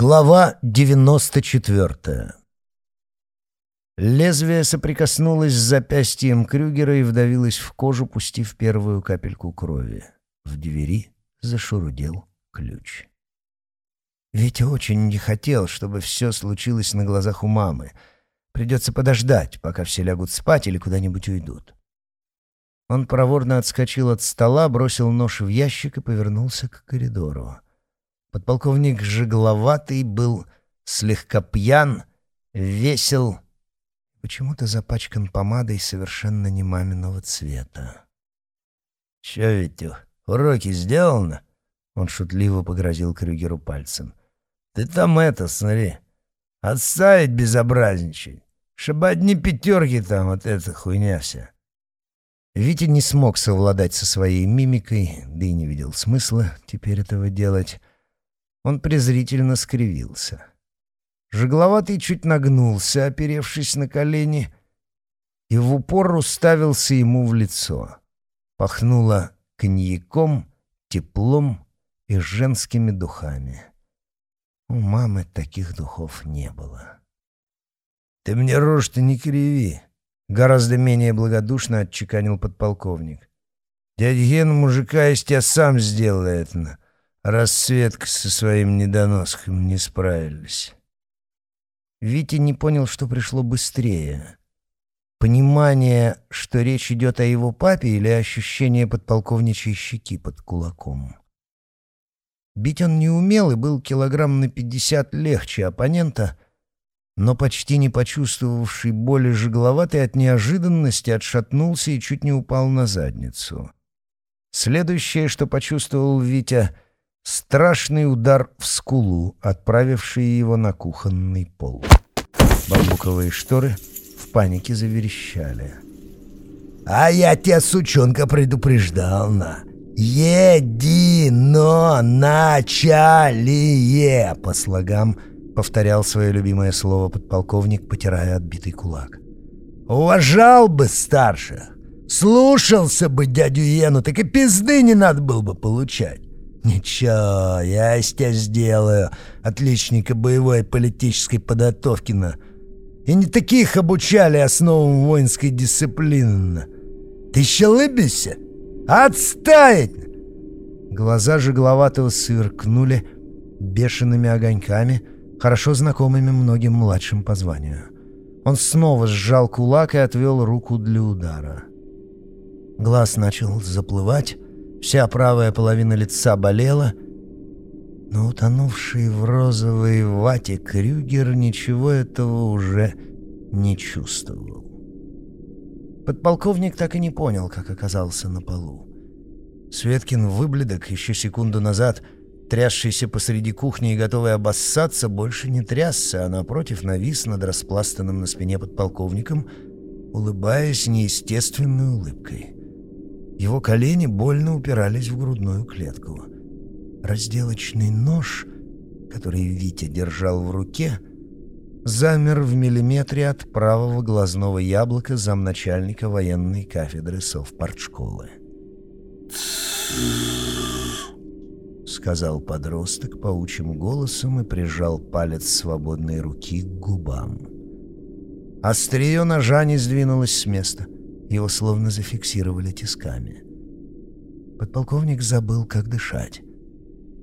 Глава 94 Лезвие соприкоснулось с запястьем Крюгера и вдавилось в кожу, пустив первую капельку крови. В двери зашурудел ключ. Витя очень не хотел, чтобы все случилось на глазах у мамы. Придется подождать, пока все лягут спать или куда-нибудь уйдут. Он проворно отскочил от стола, бросил нож в ящик и повернулся к коридору. Подполковник Жигловатый был слегка пьян, весел, почему-то запачкан помадой совершенно не маминого цвета. «Чё, Витю, уроки сделано?» Он шутливо погрозил Крюгеру пальцем. «Ты там это, смотри, отставить безобразничать. Чтобы одни пятерки там, вот эта хуйня вся». Витя не смог совладать со своей мимикой, да и не видел смысла теперь этого делать. Он презрительно скривился. Жегловатый чуть нагнулся, оперевшись на колени, и в упор уставился ему в лицо. Пахнуло коньяком, теплом и женскими духами. У мамы таких духов не было. «Ты мне рожь-то не криви!» — гораздо менее благодушно отчеканил подполковник. «Дядя Ген мужика из тебя сам сделает, Рассветка со своим недоноском не справились. Витя не понял, что пришло быстрее. Понимание, что речь идет о его папе, или ощущение подполковничьей щеки под кулаком. Бить он не умел и был килограмм на пятьдесят легче оппонента, но почти не почувствовавший боли жегловатый от неожиданности отшатнулся и чуть не упал на задницу. Следующее, что почувствовал Витя — Страшный удар в скулу, отправивший его на кухонный пол. Бамбуковые шторы в панике заверещали. «А я тебя, сучонка, предупреждал на! Едино началие!» По слогам повторял свое любимое слово подполковник, потирая отбитый кулак. «Уважал бы старших! Слушался бы дядю Ену, так и пизды не надо было бы получать!» «Ничего, я из тебя сделаю отличника боевой и политической подготовки на. И не таких обучали основам воинской дисциплины. Ты еще лыбишься? Отставить!» Глаза жегловатого сверкнули бешеными огоньками, хорошо знакомыми многим младшим по званию. Он снова сжал кулак и отвел руку для удара. Глаз начал заплывать, Вся правая половина лица болела, но утонувший в розовой вате Крюгер ничего этого уже не чувствовал. Подполковник так и не понял, как оказался на полу. Светкин выбледок еще секунду назад, трясшийся посреди кухни и готовый обоссаться, больше не трясся, а напротив навис над распластанным на спине подполковником, улыбаясь неестественной улыбкой. Его колени больно упирались в грудную клетку. Разделочный нож, который Витя держал в руке, замер в миллиметре от правого глазного яблока замначальника военной кафедры совпартшколы. сказал подросток паучьим голосом и прижал палец свободной руки к губам. Острие ножа не сдвинулось с места — его словно зафиксировали тисками. Подполковник забыл, как дышать.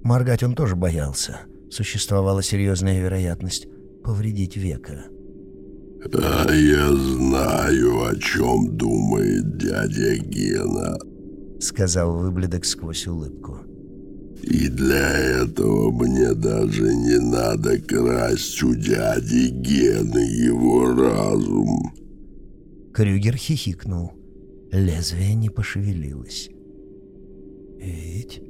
Моргать он тоже боялся. Существовала серьезная вероятность повредить века. «А я знаю, о чем думает дядя Гена», — сказал выбледок сквозь улыбку. «И для этого мне даже не надо красть у дяди Гены его разум». Крюгер хихикнул. Лезвие не пошевелилось. «Ведь...»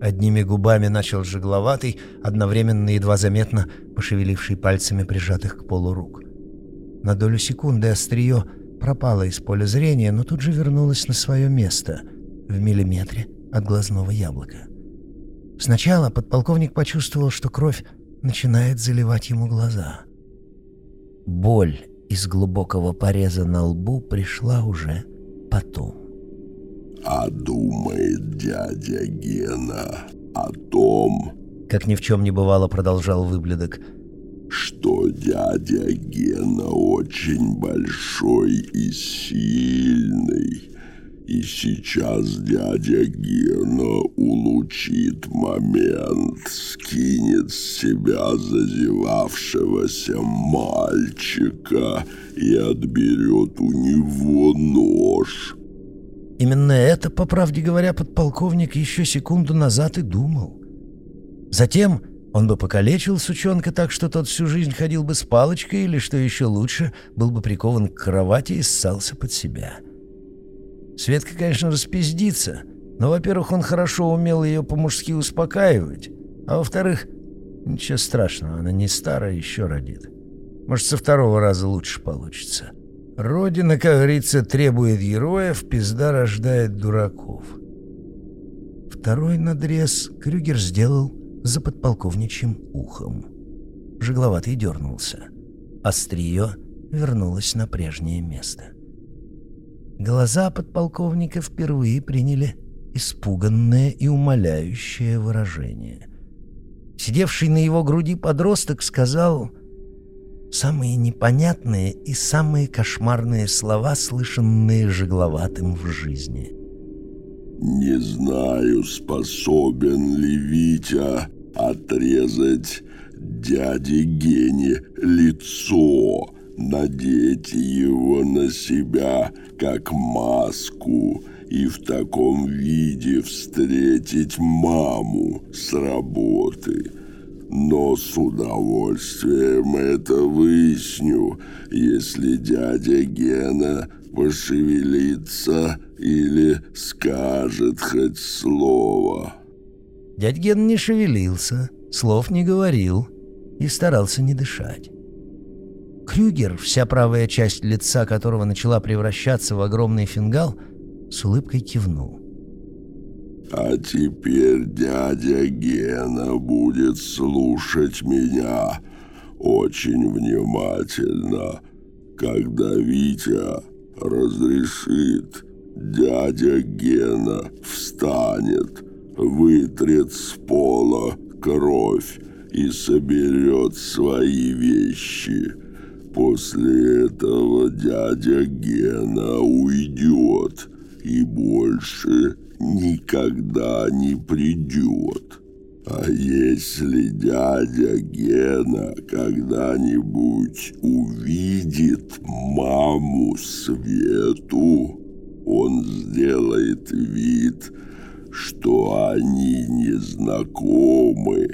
Одними губами начал жегловатый, одновременно едва заметно пошевеливший пальцами прижатых к полу рук. На долю секунды острие пропало из поля зрения, но тут же вернулось на свое место, в миллиметре от глазного яблока. Сначала подполковник почувствовал, что кровь начинает заливать ему глаза. Боль из глубокого пореза на лбу пришла уже потом. «А думает дядя Гена о том, Как ни в чем не бывало, продолжал выблядок. Что дядя Гена очень большой и сильный. И сейчас дядя Гена улучит момент, скинет с себя зазевавшегося мальчика и отберет у него нож. Именно это, по правде говоря, подполковник еще секунду назад и думал. Затем он бы покалечил сучонка так, что тот всю жизнь ходил бы с палочкой, или, что еще лучше, был бы прикован к кровати и ссался под себя. Светка, конечно, распиздится, но, во-первых, он хорошо умел ее по-мужски успокаивать, а во-вторых, ничего страшного, она не старая, еще родит. Может, со второго раза лучше получится. Родина, как говорится, требует героев, пизда рождает дураков. Второй надрез Крюгер сделал за подполковничьим ухом. Жегловатый дернулся. Острие вернулось на прежнее место. Глаза подполковника впервые приняли испуганное и умоляющее выражение. Сидевший на его груди подросток сказал самые непонятные и самые кошмарные слова, слышанные Жегловатым в жизни. «Не знаю, способен ли Витя отрезать дяде Гене лицо, надеть его на себя как маску и в таком виде встретить маму с работы. Но с удовольствием это выясню, если дядя Гена пошевелится или скажет хоть слово». Дядь Ген не шевелился, слов не говорил и старался не дышать. Крюгер, вся правая часть лица которого начала превращаться в огромный фингал, с улыбкой кивнул. «А теперь дядя Гена будет слушать меня очень внимательно. Когда Витя разрешит, дядя Гена встанет» вытрет с пола кровь и соберет свои вещи. После этого дядя Гена уйдет и больше никогда не придет. А если дядя Гена когда-нибудь увидит маму Свету, он сделает вид, что они не знакомы.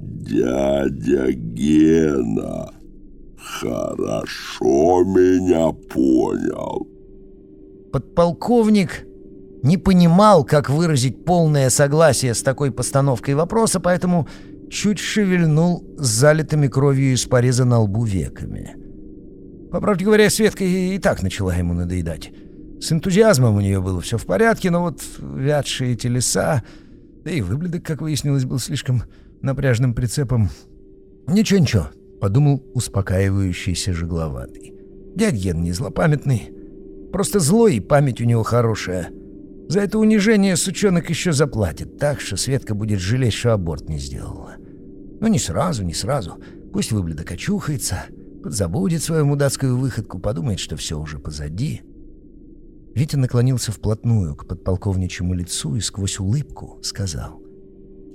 Дядя Гена хорошо меня понял. Подполковник не понимал, как выразить полное согласие с такой постановкой вопроса, поэтому чуть шевельнул с залитыми кровью из пореза на лбу веками. По правде говоря, Светка и так начала ему надоедать. С энтузиазмом у нее было все в порядке, но вот вятшие телеса, да и выблядок, как выяснилось, был слишком напряжным прицепом. «Ничего-ничего», — подумал успокаивающийся жегловатый. «Дядь Ген не злопамятный, просто злой и память у него хорошая. За это унижение сучонок еще заплатит, так что Светка будет жалеть, что аборт не сделала. Ну не сразу, не сразу. Пусть выблядок очухается, подзабудет свою мудацкую выходку, подумает, что все уже позади». Витя наклонился вплотную к подполковничьему лицу и сквозь улыбку сказал.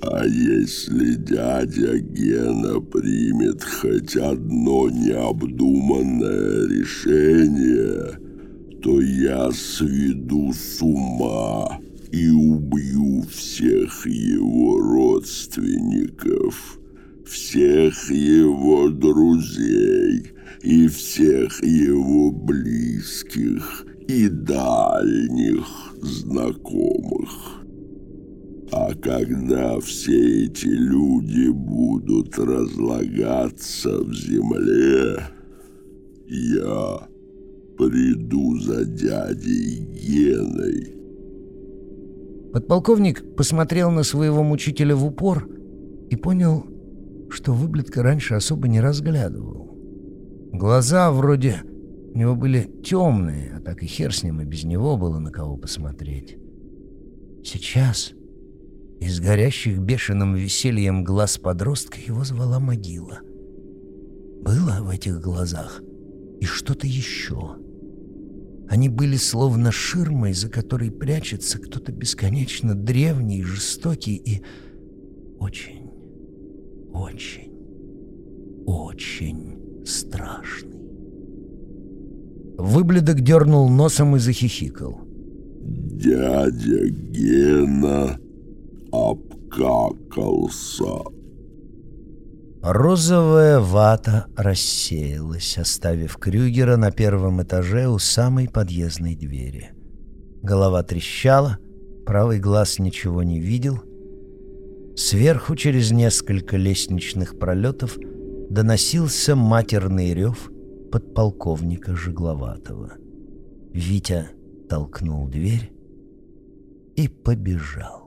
«А если дядя Гена примет хоть одно необдуманное решение, то я сведу с ума и убью всех его родственников, всех его друзей и всех его близких» и дальних знакомых. А когда все эти люди будут разлагаться в земле, я приду за дядей Геной. Подполковник посмотрел на своего мучителя в упор и понял, что выблядка раньше особо не разглядывал. Глаза вроде у него были темные, а так и хер с ним, и без него было на кого посмотреть. Сейчас Из горящих бешеным весельем глаз подростка его звала могила. Было в этих глазах и что-то еще. Они были словно ширмой, за которой прячется кто-то бесконечно древний, жестокий и очень, очень, очень страшный. Выбледок дернул носом и захихикал. «Дядя Гена обкакался». Розовая вата рассеялась, оставив Крюгера на первом этаже у самой подъездной двери. Голова трещала, правый глаз ничего не видел. Сверху через несколько лестничных пролетов доносился матерный рев подполковника Жегловатого. Витя толкнул дверь и побежал.